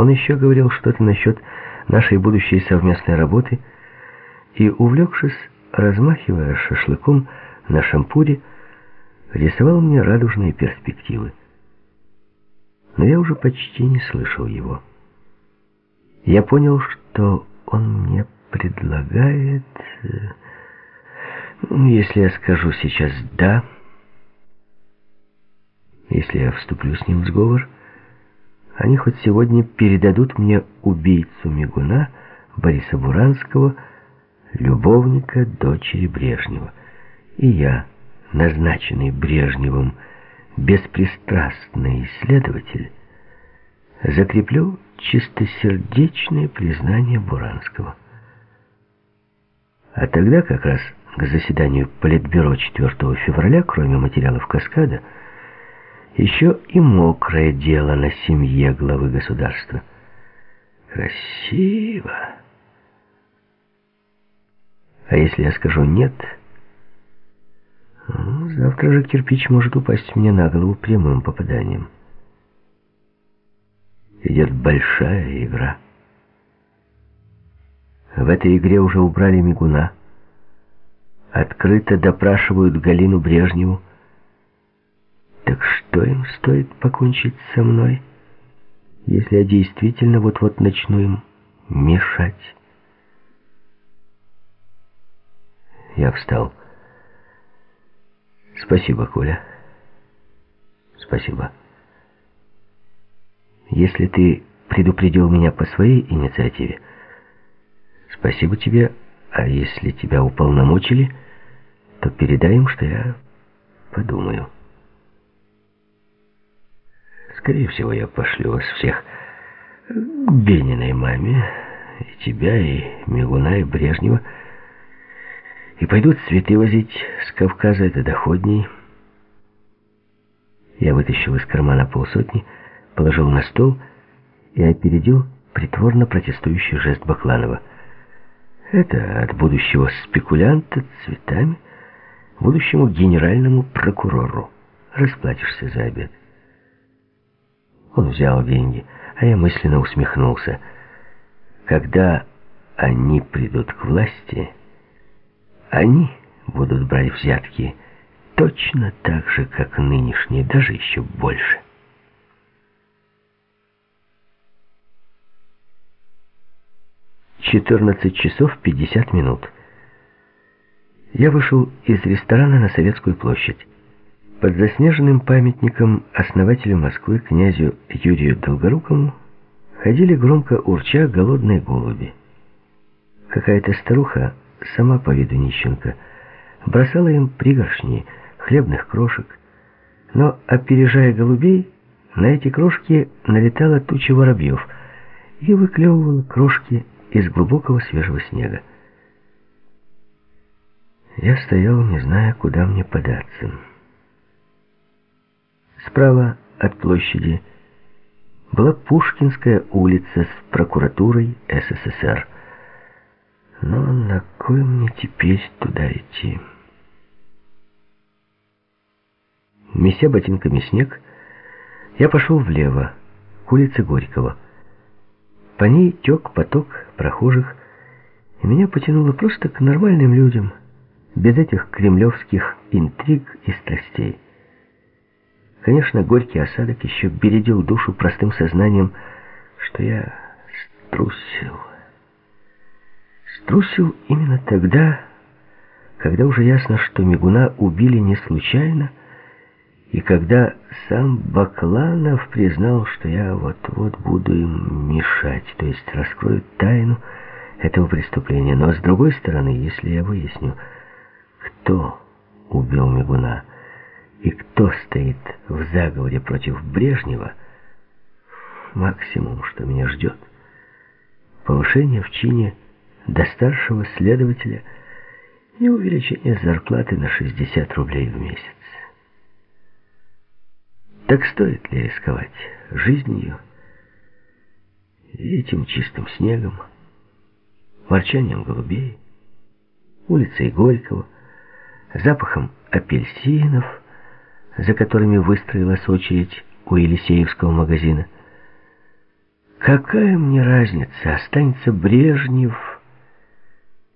Он еще говорил что-то насчет нашей будущей совместной работы и, увлекшись, размахивая шашлыком на шампуре, рисовал мне радужные перспективы. Но я уже почти не слышал его. Я понял, что он мне предлагает... Э, если я скажу сейчас «да», если я вступлю с ним в сговор, они хоть сегодня передадут мне убийцу Мигуна, Бориса Буранского, любовника дочери Брежнева. И я, назначенный Брежневым, беспристрастный исследователь, закреплю чистосердечное признание Буранского. А тогда как раз к заседанию Политбюро 4 февраля, кроме материалов «Каскада», еще и мокрое дело на семье главы государства. Красиво. А если я скажу «нет», ну, завтра же кирпич может упасть мне на голову прямым попаданием. Идет большая игра. В этой игре уже убрали мигуна. Открыто допрашивают Галину Брежневу. Что им стоит покончить со мной, если я действительно вот-вот начну им мешать? Я встал. Спасибо, Коля. Спасибо. Если ты предупредил меня по своей инициативе, спасибо тебе, а если тебя уполномочили, то передай им, что я подумаю. Скорее всего, я пошлю вас всех к Бениной маме, и тебя, и Мигуна, и Брежнева, и пойдут цветы возить с Кавказа, это доходней. Я вытащил из кармана полсотни, положил на стол и опередил притворно протестующий жест Бакланова. Это от будущего спекулянта цветами будущему генеральному прокурору. Расплатишься за обед. Он взял деньги, а я мысленно усмехнулся. Когда они придут к власти, они будут брать взятки точно так же, как нынешние, даже еще больше. 14 часов 50 минут. Я вышел из ресторана на Советскую площадь. Под заснеженным памятником основателю Москвы князю Юрию Долгорукому ходили громко урча голодные голуби. Какая-то старуха, сама по виду нищенка, бросала им пригоршни хлебных крошек, но, опережая голубей, на эти крошки налетала туча воробьев и выклевывала крошки из глубокого свежего снега. Я стоял, не зная, куда мне податься. Справа от площади была Пушкинская улица с прокуратурой СССР. Но на кой мне теперь туда идти? Меся ботинками снег, я пошел влево, к улице Горького. По ней тек поток прохожих, и меня потянуло просто к нормальным людям, без этих кремлевских интриг и страстей. Конечно, горький осадок еще бередил душу простым сознанием, что я струсил. Струсил именно тогда, когда уже ясно, что Мигуна убили не случайно, и когда сам Бакланов признал, что я вот-вот буду им мешать, то есть раскрою тайну этого преступления. Но с другой стороны, если я выясню, кто убил Мигуна и кто стоит в заговоре против Брежнева, максимум, что меня ждет, повышение в чине до старшего следователя и увеличение зарплаты на 60 рублей в месяц. Так стоит ли рисковать жизнью и этим чистым снегом, ворчанием голубей, улицей Горького, запахом апельсинов, за которыми выстроилась очередь у Елисеевского магазина. Какая мне разница, останется Брежнев